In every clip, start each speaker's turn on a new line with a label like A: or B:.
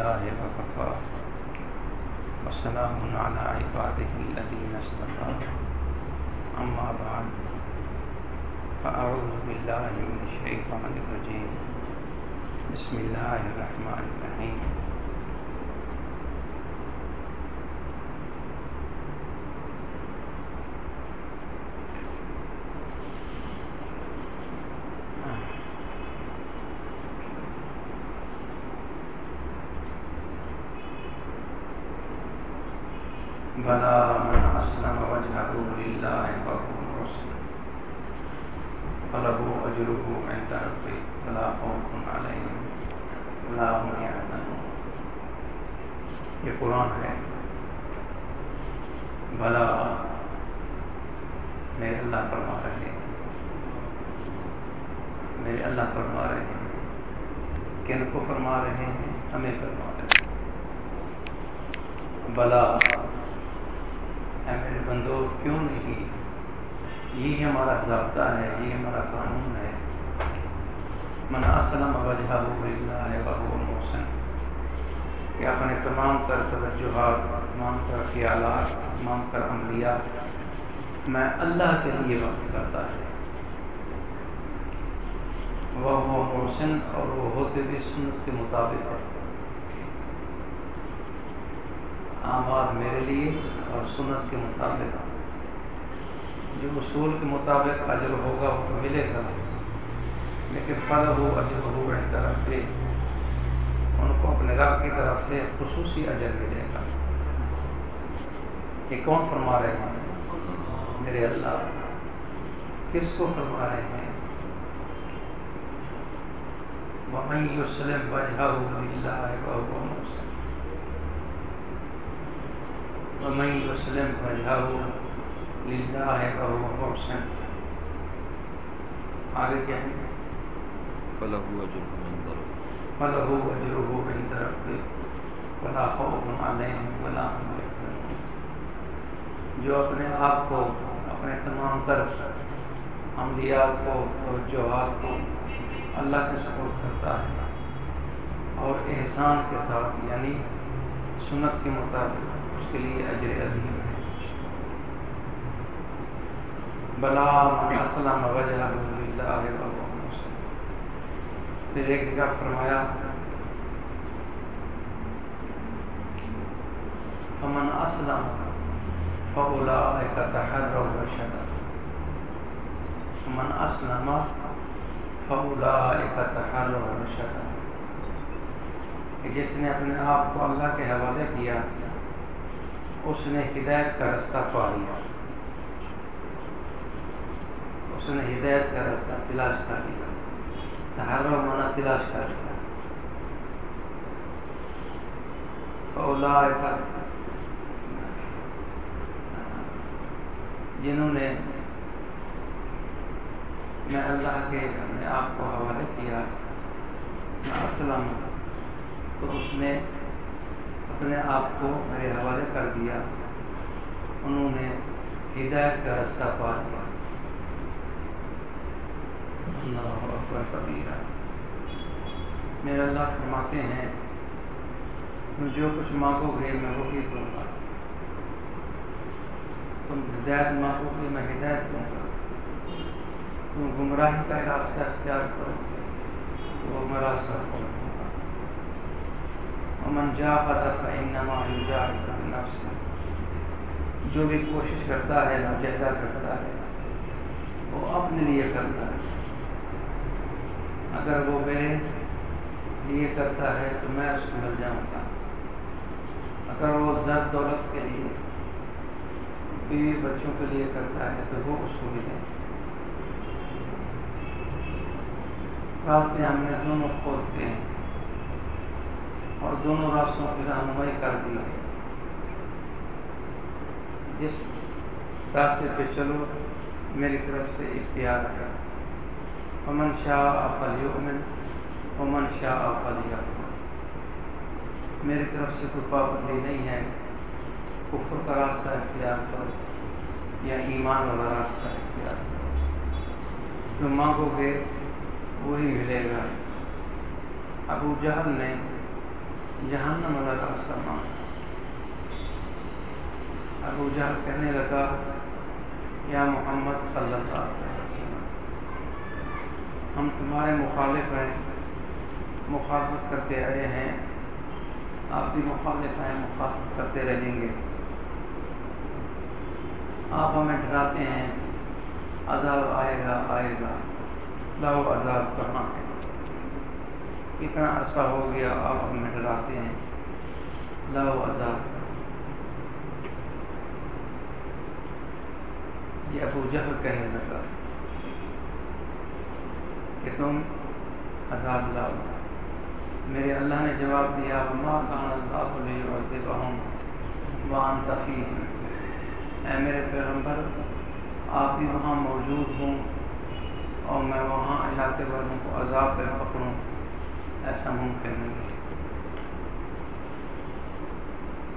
A: لله وكفى وسلام على عباده الذين اصطفى. أما بعد فأعوذ بالله من الشيطان الرجيم. بسم الله الرحمن الرحيم. بلا من أسلم وجهه لله فهو محسن فله أجره عند ربه. ولا خوف عليهم ولا هم يحزنون. یہ قرآن ہے۔ بلا میرے اللہ فرما رہے ہیں۔ میرے اللہ فرما رہے ہیں کن کو فرما رہے ہیں، ہمیں فرما رہے ہیں۔ بلا اے میرے بندو، کیوں نہیں؟ یہی ہمارا ضابطہ ہے یہ ہمارا قانون ہے۔ من اسلم وجہ اللہ بہو محسن۔ کہ اپنے تمام تر توجہات، تمام تر خیالات، تمام تر عملیات میں اللہ کے لیے وقت کرتا ہے۔ وہ محسن اور وہ ہوتے بھی سنت کے مطابق ہے۔ میرے لیے اور سنت کے مطابق۔ جو اصول کے مطابق اجر ہوگا وہ تو ملے گا، لیکن پل ہو اجر ہو طرف سے، ان کو اپنے رب کی طرف سے خصوصی اجر ملے گا۔ یہ کون فرما رہے ہیں؟ میرے اللہ، کس کو فرما رہے ہیں؟ وَمَن يُسْلِمْ وَجْهَهُ لِلَّهِ وَهُوَ مُحْسِنٌ۔ ومن يسلم وجهه لله فهو محسن. آگے کیا ہے؟
B: فله أجره عند ربه
A: فله أجره عند ربه ولا خوف عليهم ولا هم يحزنون. جو اپنے آپ کو اپنے تمام طرف عملیات کو توجہات کو اللہ کے سپورٹ کرتا ہے اور احسان کے ساتھ یعنی سنت کے مطابق کے لیے اجر عظیم ہے۔ بلا من اسلم وجہ پھر ایک جگہ فرمایا، فمن اسلم فاولئک تحروا رشدا فمن اسلم فاولئک تحروا رشدا جس نے اپنے آپ کو اللہ کے حوالے کیا اس نے ہدایت کا رستہ پا لیا۔ اس نے ہدایت کا رستہ تلاش کر لیا۔ ہر مانا تلاش کر لیا۔ جنہوں نے میں اللہ کے اپنے آپ کو حوالے کیا، میں اسلم تو اس نے اپنے آپ کو میرے حوالے کر دیا۔ انہوں نے ہدایت کا رستہ پا لیا میرے اللہ فرماتے ہیں، تم جو کچھ مانگو گے میں وہی دوں گا۔ تم ہدایت مانگو گے میں ہدایت دوں گا۔ تم گمراہی کا راستہ اختیار کرو گے، وہ میں راستہ کھولوں گا امن جا فإنما يجاهد بنفسه جو بھی کوشش کرتا ہے مجاہدہ کرتا ہے، وہ اپنے لیے کرتا ہے۔ اگر وہ میرے لیے کرتا ہے تو میں اس کو مل جاؤں گا۔ اگر وہ زر دولت کے لیے، بیوی بچوں کے لیے کرتا ہے تو وہ اس کو ملے۔ راستے ہم نے دونوں کھولتے ہیں۔ اور دونوں راستوں کی رہنمائی کر دی ہے۔ جس راستے پہ چلو، میری طرف سے اختیار ہے۔ امن شاہ افل یومن امن شاہ افل میری طرف سے کوئی پابندی نہیں ہے۔ کفر کا راستہ اختیار کرو یا ایمان والا راستہ اختیار کرو۔ جو مانگو گے، وہی ملے گا۔ ابو جہل نے جہنم والا راستہ مانگ ابو جہل کہنے لگا، یا محمد صلی اللہ علیہ وسلم، ہم تمہارے مخالف ہیں، مخالفت کرتے آئے ہیں، آپ بھی مخالف ہیں، مخالفت کرتے رہیں گے۔ آپ ہمیں ڈراتے ہیں، عذاب آئے گا آئے گا۔ لاؤ عذاب کرنا ہے؟ اتنا عرصہ ہو گیا آپ ہمیں ڈراتے ہیں۔ لاؤ عذاب یہ ابو جہل کہنے لگا کہ تم عذاب لاؤ۔ میرے اللہ نے جواب دیا، ما کان اللہ لیعذبہم وانت فیہم اے میرے پیغمبر، آپ بھی وہاں موجود ہوں اور میں وہاں علاقے والوں کو عذاب پہ پکڑوں ایسا ممکن نہیں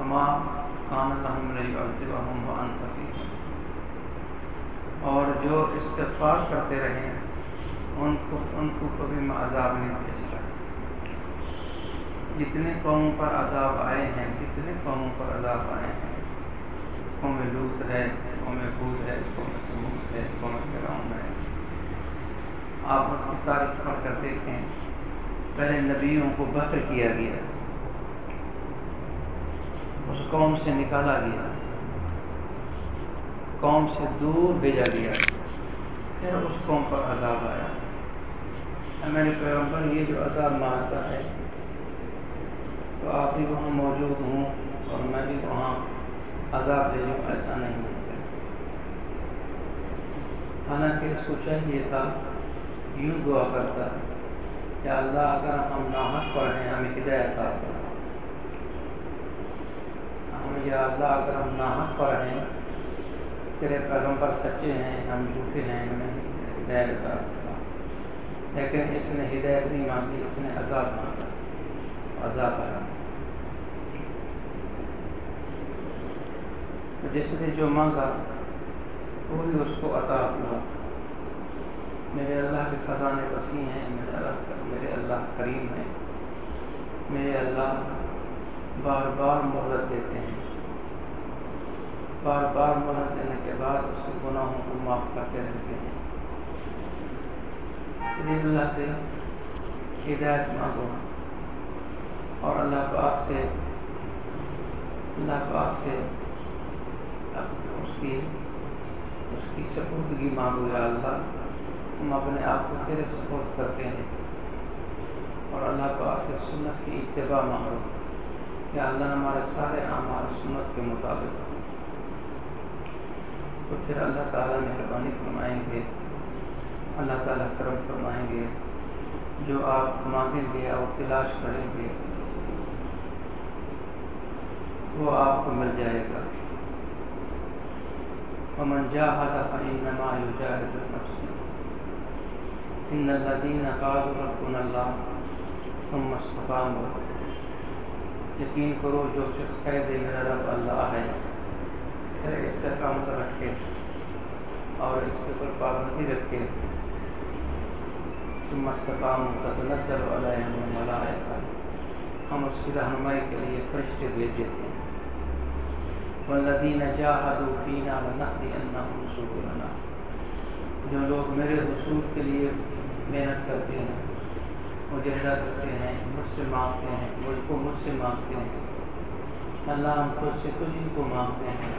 A: ہما کان اللہ لیعذبہم وانت فیہم۔ اور جو استغفار کرتے رہیں، ان کو ان کو کبھی میں عذاب نہیں بھیج سکتا جتنے قوموں پر عذاب آئے ہیں، جتنے قوموں پر عذاب آئے ہیں، قوم لوت ہے، قوم بود ہے، قوم سمود ہے، قوم فرعون ہے۔ آپ اس کی تاریخ پڑھ کر دیکھیں۔ پہلے نبیوں کو بکر کیا گیا اس قوم سے نکالا گیا قوم سے دور بھیجا گیا پھر اس قوم پر عذاب آیا۔ میرے پیغمبر، یہ جو عذاب مانگتا ہے، تو آپ بھی وہاں موجود ہوں اور میں بھی وہاں عذاب بھیجوں، ایسا نہیں ہوتا۔ حالانکہ اس کو چاہیے تھا، یوں دعا کرتا۔ کہ اللہ اگر ہم ناحق پڑھیں، ہمیں ہدایت ہم یا اللہ اگر ہم ناحق پڑھیں، تیرے پیغمبر سچے ہیں، ہم جھوٹے ہیں، ہمیں ہدایت آتا لیکن اس نے ہدایت نہیں مانگی، اس نے عذاب مانگا۔ عذاب آیا۔ جس نے جو مانگا وہی اس کو عطا ہوا۔ میرے اللہ کے خزانے وسیع ہیں، میرے اللہ میرے اللہ کریم ہیں۔ میرے اللہ بار بار مہلت دیتے ہیں۔ بار بار مہلت دینے کے بعد اس کے گناہوں کو معاف کرتے رہتے ہیں۔ اس اللہ سے ہدایت مانگو۔ اور اللہ پاک سے اللہ پاک سے اس کی اس کی سپردگی مانگو یا اللہ۔ ہم اپنے آپ کو تیرے سپورٹ کرتے ہیں۔ اور اللہ پاک سے سنت کی اتباع مانگو۔ یا اللہ ہمارے سارے اعمال سنت کے مطابق۔ تو پھر اللہ تعالیٰ مہربانی فرمائیں گے۔ اللہ تعالیٰ کرم فرمائیں گے۔ جو آپ مانگیں گے اور تلاش کریں گے، وہ آپ کو مل جائے گا۔ ومن جاهد فإنما يجاهد نفسه إن الذين قالوا ربنا الله ثم استقاموا. یقین کرو جو شخص کہہ دے میرا رب اللہ ہے، پھر استحکامت رکھے اور اس کے اوپر پابندی رکھے۔ ثم استقاموا. تتنزل عليهم الملائکہ ہم اس کی رہنمائی کے لیے فرشتے بھیج دیتے ہیں۔ والذین جاہدوا فینا لنهدینهم سبلنا، جو لوگ میرے حصول کے لیے محنت کرتے ہیں مجاہدہ کرتے ہیں، مجھ سے مانگتے ہیں، مجھ کو مجھ سے مانگتے ہیں۔ اللہ ہم خود سے تجھ ہی کو مانگتے ہیں۔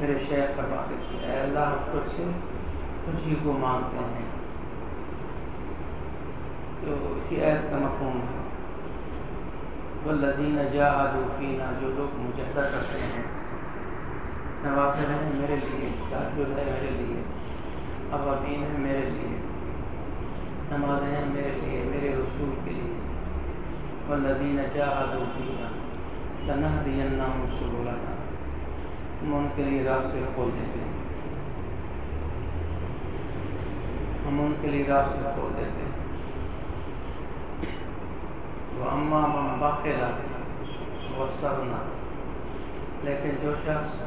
A: میرے شیخ فرماتے ہیں اے اللہ ہم خود سے تجھ ہی کو مانگتے ہیں۔ تو اسی عید کا مفہوم ہے۔ والذین جاہدوا فینا جو لوگ مجاہدہ کرتے ہیں نوافل ہیں میرے لیے تحجد ہے میرے لیے عوامین ہیں میرے لیے۔ نمازیں ہیں میرے لیے، میرے حصول کے لیے۔ والذین جاہدوا فینا لنہدینہم سبلنا۔ ہم ان کے لیے راستے کھول دیتے ہیں۔ ہم ان کے لیے راستے کھول دیتے ہیں۔ اما من بخلا وسرنا لیکن جو شخص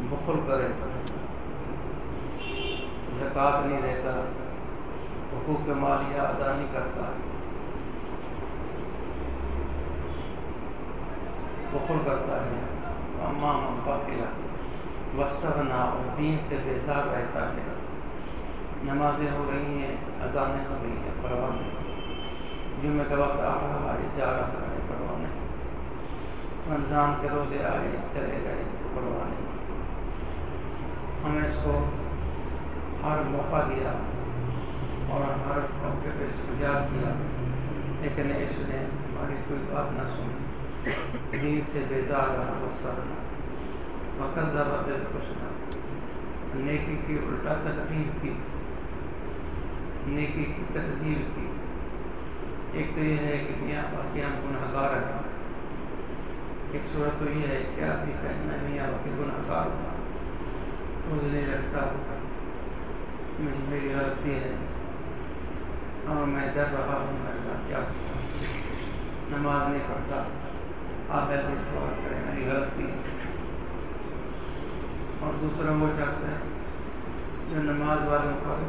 A: بخل کرے، زکوٰۃ نہیں دیتا حقوق مالیہ ادا نہیں کرتا بخل کرتا ہے۔ امام باقیلا وسطنا اور دین سے بیزار رہتا ہے۔ نمازیں ہو رہی ہیں، اذانیں ہو رہی ہیں، پرواہ نہیں۔ جمعے کا وقت آ رہا ہے، جا رہا ہے، پرواہ نہیں۔ رمضان کے روزے آئے چلے گئے، پرواہ نہیں۔ ہمیں اس کو ہر موقع دیا۔ اور ہر موقع پہ اس کو یاد کیا، لیکن اس نے ہماری کوئی بات نہ سنی۔ دین سے بیزار رہا وسط وقت دبا دل خوش نہ۔ نیکی کی الٹا تقسیم کی۔ نیکی کی تقسیم کی۔ ایک تو یہ ہے کہ میاں باقی ہم گناہ گار ہیں ایک صورت تو یہ ہے کہ آدمی کہنا میاں باقی گناہ گار ہوں روز نہیں لگتا مجھے میری غلطی ہے اور میں ڈر رہا ہوں، میں کیا نماز نہیں پڑھتا۔ آگے بھی سوال کرے، میری غلطی ہے اور دوسرا وہ شخص ہے جو نماز والوں پر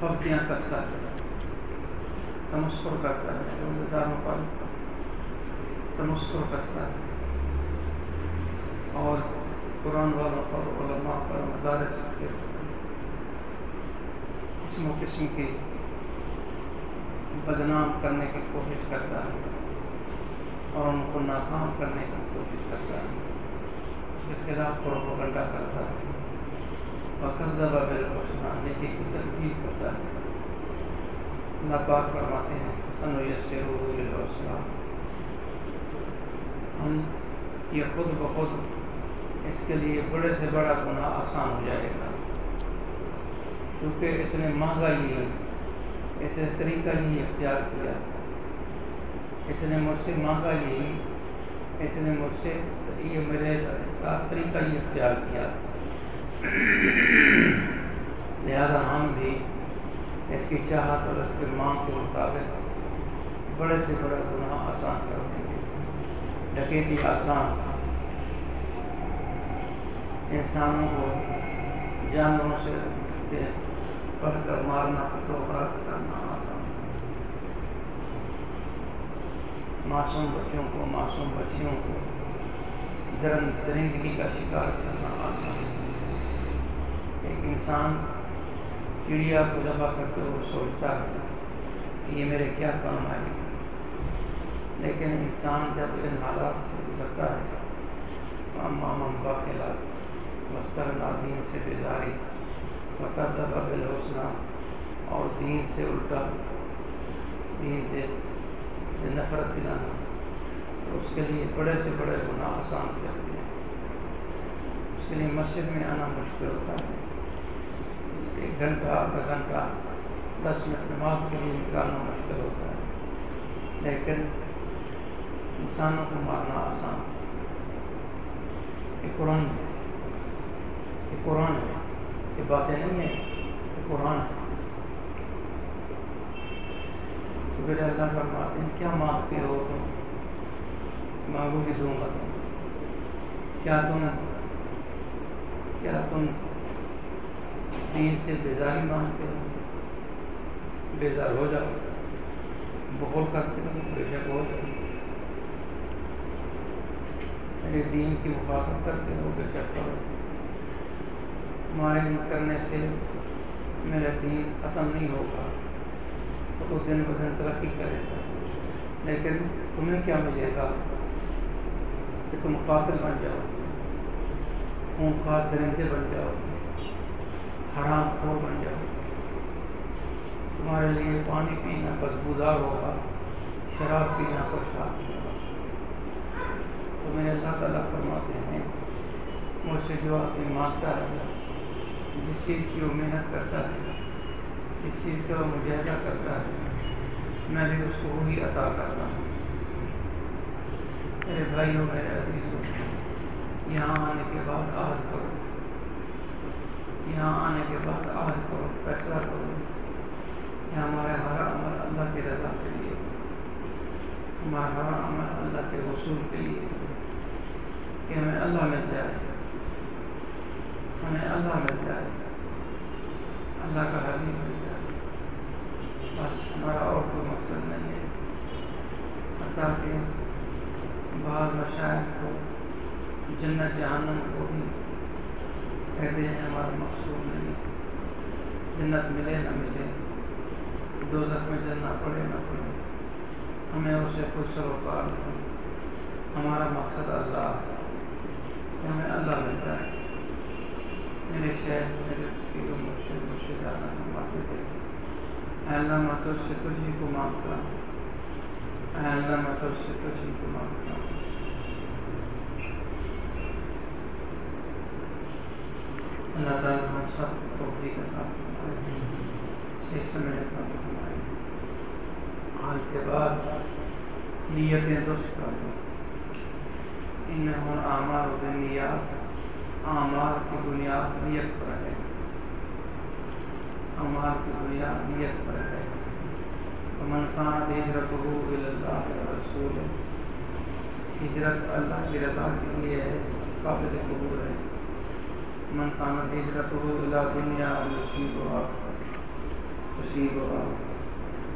A: پھپتیاں کستا ہے۔ تمسکر کرتا ہے روزے داروں پر۔ تمسکر کستا ہے۔ اور قرآن والوں پر، علماء پر، مدارس کے۔ قسم و قسم کی بدنام کرنے کی کوشش کرتا ہے اور ان کو ناکام کرنے کی کوشش کرتا ہے۔ اس کے خلاف پروپگنڈا کرتا ہے وقت دبا بالکل نیکی کی ترجیح کرتا ہے۔ اللہ پاک فرماتے ہیں، حسن و یسر السلام ہم یہ خود بخود اس کے لیے بڑے سے بڑا گناہ آسان ہو جائے گا۔ کیونکہ اس نے مانگا ہی اس نے طریقہ ہی اختیار کیا۔ اس نے مجھ سے مانگا یہی۔ اس نے مجھ سے یہ میرے ساتھ طریقہ ہی اختیار کیا۔ لہذا ہم بھی اس کی چاہت اور اس کے مانگ کے مطابق بڑے سے بڑے گناہ آسان کر دیں گے۔ ڈکیتی آسان۔ انسانوں کو جانوروں سے پڑھ کر مارنا تو کرنا آسان۔ معصوم بچوں کو، معصوم بچیوں کو درن درندگی کا شکار کرنا آسان۔ ایک انسان چڑیا کو ذبح کرتے وہ سوچتا ہے کہ یہ میرے کیا کام آئے گا۔ لیکن انسان جب ان حالات سے گزرتا ہے ماما باخلا مستر دین سے بیزاری فقط بالحسنہ اور دین سے الٹا دین سے نفرت دلانا تو اس کے لیے بڑے سے بڑے گناہ آسان کرتے ہیں اس کے لیے مسجد میں آنا مشکل ہوتا ہے۔ ایک گھنٹہ، آدھا گھنٹہ، دس منٹ نماز کے لیے نکالنا مشکل ہوتا ہے۔ لیکن انسانوں کو مارنا آسان۔ یہ قرآن ہے۔ یہ قرآن ہے۔ یہ باتیں نہیں ہیں قرآن ہے۔ تو پھر اللہ فرماتے ہیں، کیا مانگتے ہو تم؟ مانگو گی دوں گا تم کیا تم کیا تم دین سے بیزاری مانگتے ہو؟ بیزار ہو جاؤ۔ بخول کرتے ہو، بے شک ہو جاؤ۔ میرے دین کی مخاطب کرتے ہو، بے شک کرو تمہارے کرنے سے میرا دین ختم نہیں ہوگا تو دن ب دن ترقی کرے گا لیکن تمہیں کیا ملے گا؟ کہ تم قاتل بن جاؤ خون خوار درندے بن جاؤ، حرام خور بن جاؤ۔ تمہارے لیے پانی پینا بدبودار ہوگا، شراب پینا خوشحال ہوگا۔ تو میں اللہ تعالیٰ فرماتے ہیں، مجھ سے جو آدمی مانگتا ہے جس چیز کی وہ محنت کرتا ہے، جس چیز کا وہ مجاہدہ کرتا ہے، میں بھی اس کو وہی عطا کرتا ہوں۔ میرے بھائیوں، میرے عزیزوں، یہاں آنے کے بعد عہد کرو۔ یہاں آنے کے بعد عہد کرو، فیصلہ کرو۔ کہ ہمارا ہر عمل اللہ کی رضا کے لیے، ہمارا ہر عمل اللہ کے وصول کے لیے۔ کہ ہمیں اللہ مل جائے۔ ہمیں اللہ مل جائے۔ اللہ کا حبیب مل جائے۔ بس ہمارا اور کوئی مقصد نہیں ہے۔ تاکہ بعض مشاہد کو جنت جہنم کو بھی کہتے ہیں، ہمارا مقصود نہیں۔ جنت ملے نہ ملے دو میں جلنا پڑے نہ پڑے۔ ہمیں اسے کوئی سروکار نہیں۔ ہمارا مقصد اللہ ہے۔ کہ ہمیں اللہ مل جائے۔ میرے شہر میرے پیر و مرشد مرشد اللہ نے معافی دے اے اللہ میں تو سے تجھی کو معاف کرا۔ اے اللہ میں تو سے تجھی کو معاف کرا۔ اللہ تعالیٰ ہم سب کو بھی کرتا صحیح سمجھنے کا فرمائے۔ آج کے بعد نیتیں درست کر دو ان ہن اعمال و نیات اعمال کی بنیاد نیت پر ہے۔ اعمال کی بنیاد نیت پر ہے۔ ومن كانت هجرته الى ہجرت اللہ کی رضا کے لیے ہے قابل قبول ہے۔ من كانت هجرته الى دنیا يصيبها يصيبها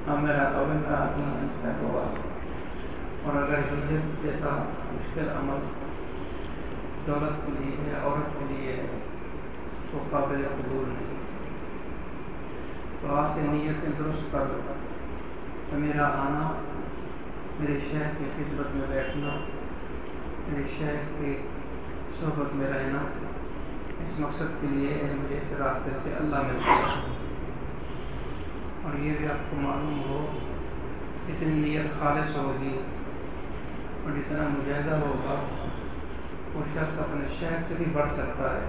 A: امرا او امرأة ينكحها اور اگر ہجرت جیسا مشکل عمل دولت کے لیے ہے، عورت کے لیے ہے، تو قابل قبول نہیں۔ تو آج سے نیتیں درست کر لو۔ کہ میرا آنا، میرے شہر کی خدمت میں بیٹھنا، میرے شہر کی صحبت میں رہنا، اس مقصد کے لیے مجھے اس راستے سے اللہ ملتا ہے اور یہ بھی آپ کو معلوم ہو جتنی نیت خالص ہوگی اور جتنا مجاہدہ ہوگا وہ شخص اپنے شہر سے بھی بڑھ سکتا ہے۔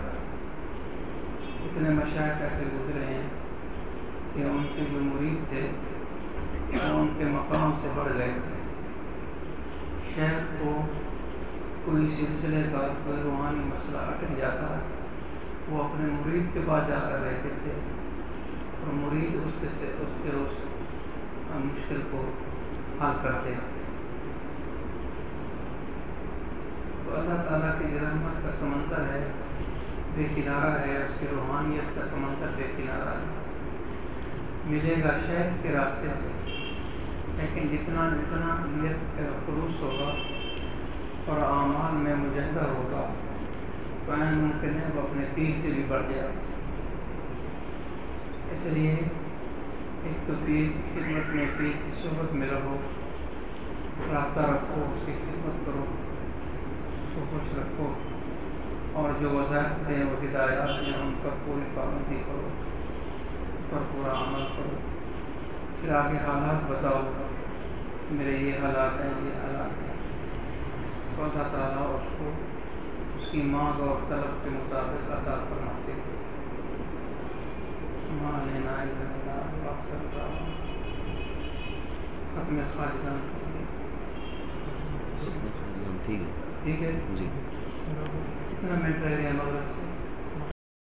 A: اتنے مشاہد ایسے گزرے ہیں کہ ان کے جو مرید تھے، ان کے مقام سے بڑھ گئے۔ تھے شہر کو کوئی سلسلے کا کوئی روحانی مسئلہ اٹک جاتا۔ وہ اپنے مرید کے پاس جا کر رہتے تھے اور مرید اس کے سے، اس کے اس مشکل کو حل کرتے۔ تو اللہ تعالیٰ کی رحمت کا سمندر ہے، بے کنارہ ہے، اس کی روحانیت کا سمندر بے کنارہ ہے۔ ملے گا شہر کے راستے سے، لیکن جتنا جتنا نیت کا خلوص ہوگا اور اعمال میں مجہدہ ہوگا تو این ممکن ہے وہ اپنے پیر سے بھی بڑھ گیا۔ اس لیے ایک تو پیر کی خدمت میں، پیر کی صحبت میں رہو، رابطہ رکھو، اس کی خدمت کرو۔ خوش رکھو۔ اور جو وظائف ہیں وہ ہدایات ہیں ان پر پوری پابندی کرو اس پر پورا عمل کرو۔ پھر آگے حالات بتاؤ۔ میرے یہ حالات ہیں، یہ حالات ہیں۔ تو اللہ تعالیٰ اس کو اس کی مانگ اور طلب کے مطابق عطا فرماتے ہیں۔ ماں لینا ختم خالدان
B: ٹھیک ہے۔
A: ٹھیک ہے؟
B: جی۔
A: کتنا منٹ رہ گیا سے